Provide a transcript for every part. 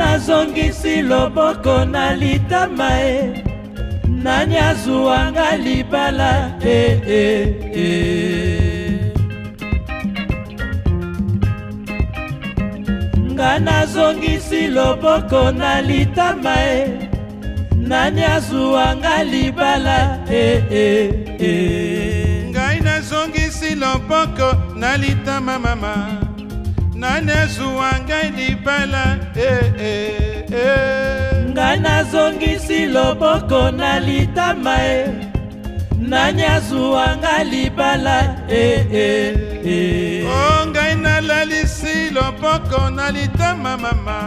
nazongisi loboko na litama e nani azuwanga libala e eh, eh, eh. nga nazongisi loboko na litama e nani azuwanga libala e eh, eh, eh. ngai nazongisi loboko na litama mama nanezuwa ngai libala eh, eh, eh. ngai nazongisi loboko na litama e eh. nanyazuwa ngai libala eh, eh, eh. o oh, ngai nalalisi loboko na litama mama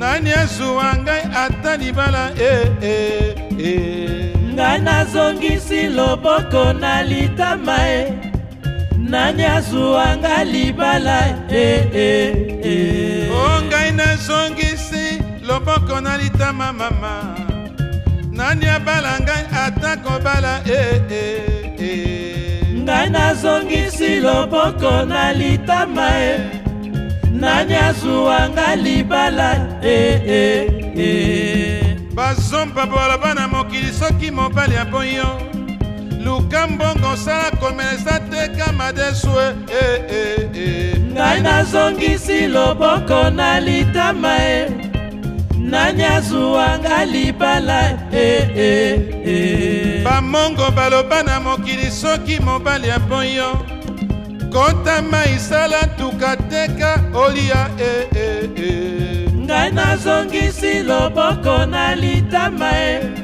nanyazuwa ngai ata libala eh, eh, eh. ngai nazongisi loboko na litama e eh. nanyazuwanga libala e eh, eh, eh. o oh, ngai nazongisi loboko na litama mama nani abala ngai ata kobala e ngai nazongisi loboko na litama e nani azuwanga libala e bazompa boloba na mokili soki mobali aboyo luka mbongo osala komelesa teka madesu e, e, e, e ngai nazongisi loboko na litama e nanyazuwanga libala e bamongo baloba na mokili soki mobali apoi yo kotama isala tuka teka olia e ngai nazongisi loboko na litama e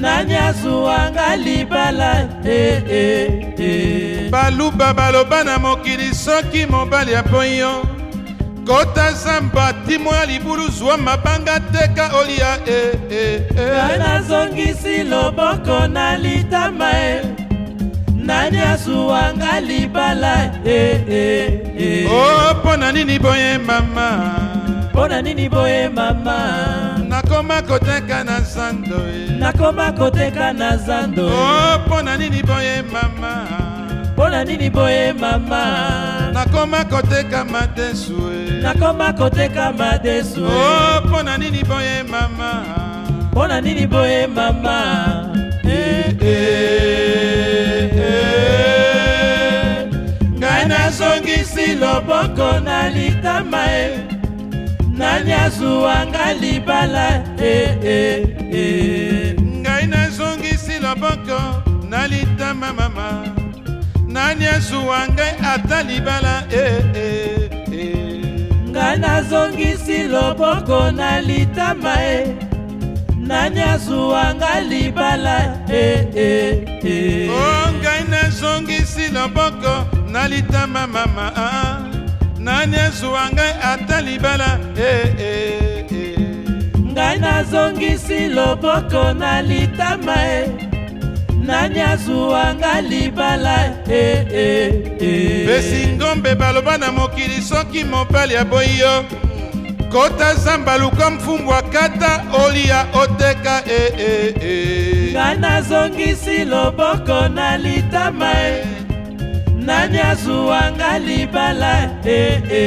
nani azuwanga libala eh, eh, eh. baluba baloba na mokili soki mobali apoi yo kota zamba timo ya libulu zwa mabanga teka olia e eh, eh, eh. nazongisi loboko na litama e nani azuwanga libala eh, eh, eh. o oh, mpo na nini boye mama mpo na nini boye mama zando e. nakoma koteka na zando e. oh, mpo na nini boye mama mpo na nini boye mama nakoma koteka madesu e. nakoma koteka madesu oh, mpo na nini boye mama mpo na nini boye mama eh, eh, eh. eh. ngai nazongisi loboko na litama e nani azuwanga libala eh, eh, eh. ngai nazongisila boko na litama mama nani azuwa ngai ata libala eh, eh, eh. ngai nazongisi loboko na litama e eh. nani azuwa ngai libala eh, eh, eh. oh, ngai nazongisi loboko na litama mama ah. ah. nani azuwa ngai ata libala loboko na litama e nani azuwanga libala e e e pesi ngombe baloba na mokili soki mobali aboyi yo kota zamba luka mfumbwa kata olia oteka e e e nga nazongisi loboko na litama e nani azuwanga libala e e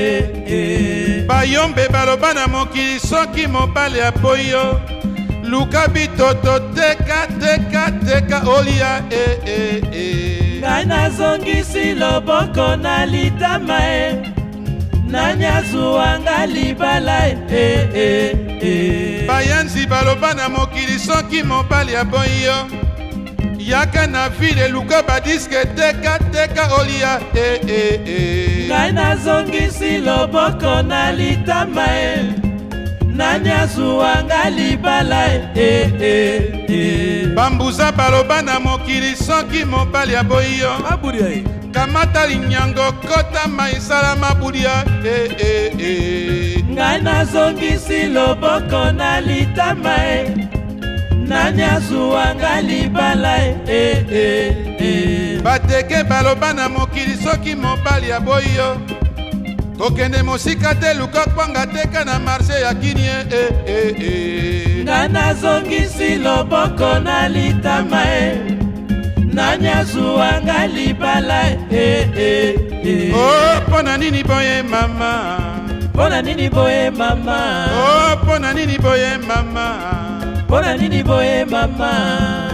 e bayombe baloba na mokili soki mobali aboyi yo luka bitoto teka teka teka olia e eh, eh, eh. ngai nazongisi loboko na litama e nani azuwanga libala e eh, eh, eh. bayanzi baloba na mokili soki mobali aboyi yo yaka na vile luka badiske teka teka olia e, e, e. ngai nazongisi loboko na litama e nanyazuwanga libala e e e bambuza baloba na mokili soki mobali aboyi yo mabulia ye kamata linyango kotama esala mabulia e eh, e eh, e eh. ngai nazongisi loboko na litama e nanyazuwanga libala e e e bateke baloba na mokili soki mobali aboyi yo tokende mosika te luka kwanga teka na marshe ya kinie e eh, e eh, e eh. nga nazongisi loboko na litama e nanyazuwanga libala e e e o oh, mpo na nini boye mama mpo na nini boye mama o oh, mpo na nini boye mama mpo na nini boye mama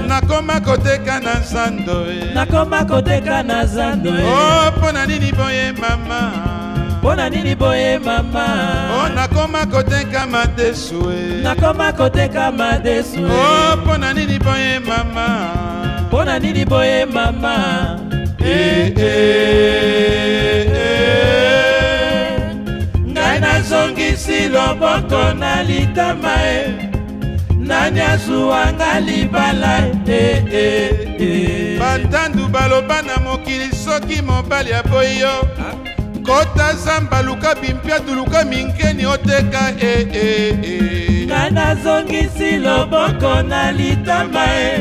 nakoma koteka na nzando e nakoma koteka na nzando e o oh, mpo na nini boye mama mpo na nini boye mama o oh, nakoma koteka madesu e nakoma koteka madesu eh. o oh, mpo na nini boye mama mpo na nini boye mama e, e, e. ngai nazongisi loboko na litama e nani azuwanga libala e, e, e. batandu baloba na mokili soki mobali aboyi yo ah. kota zamba luka bimpiatu luka minkeni oteka e e e nga nazongisi loboko na litama e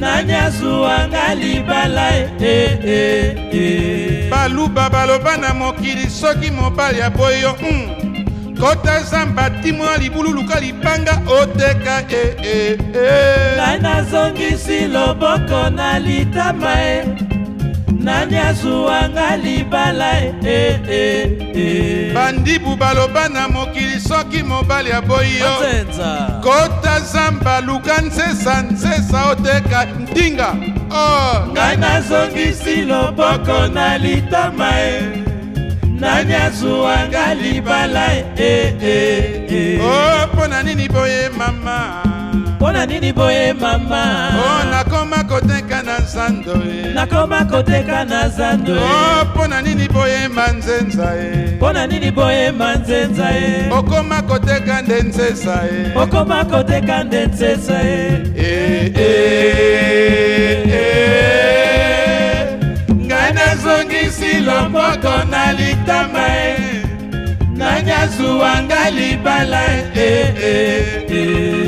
nanyasuwanga libala e, e e e baluba baloba na mokili soki mobali aboyi yo mm. kota zamba timo na libulu luka libanga oteka e e e nga nazongisi loboko na litama e nani azuwanga libala eh, eh, eh, eh. bandibu baloba na mokili soki mobali aboyi yo kota zamba luka nsesa nsesa oteka ntinga oh. ngai nazongisi loboko na litama e nani azuwanga libala eh, o oh, mpo na nini boye mama mpo na nini boye mama o oh, nakoma kote na zando ye nakoma koteka na zando ye oh, mpo na nini boyema nzenza ye mpo na nini boyema nzenza ye okoma koteka nde nzesa ye okoma koteka nde nzesa ye eh, eh, eh, e. ngai nazongisi lomboko na litama ye nani azuwa ngai libala e eh, eh, eh, eh.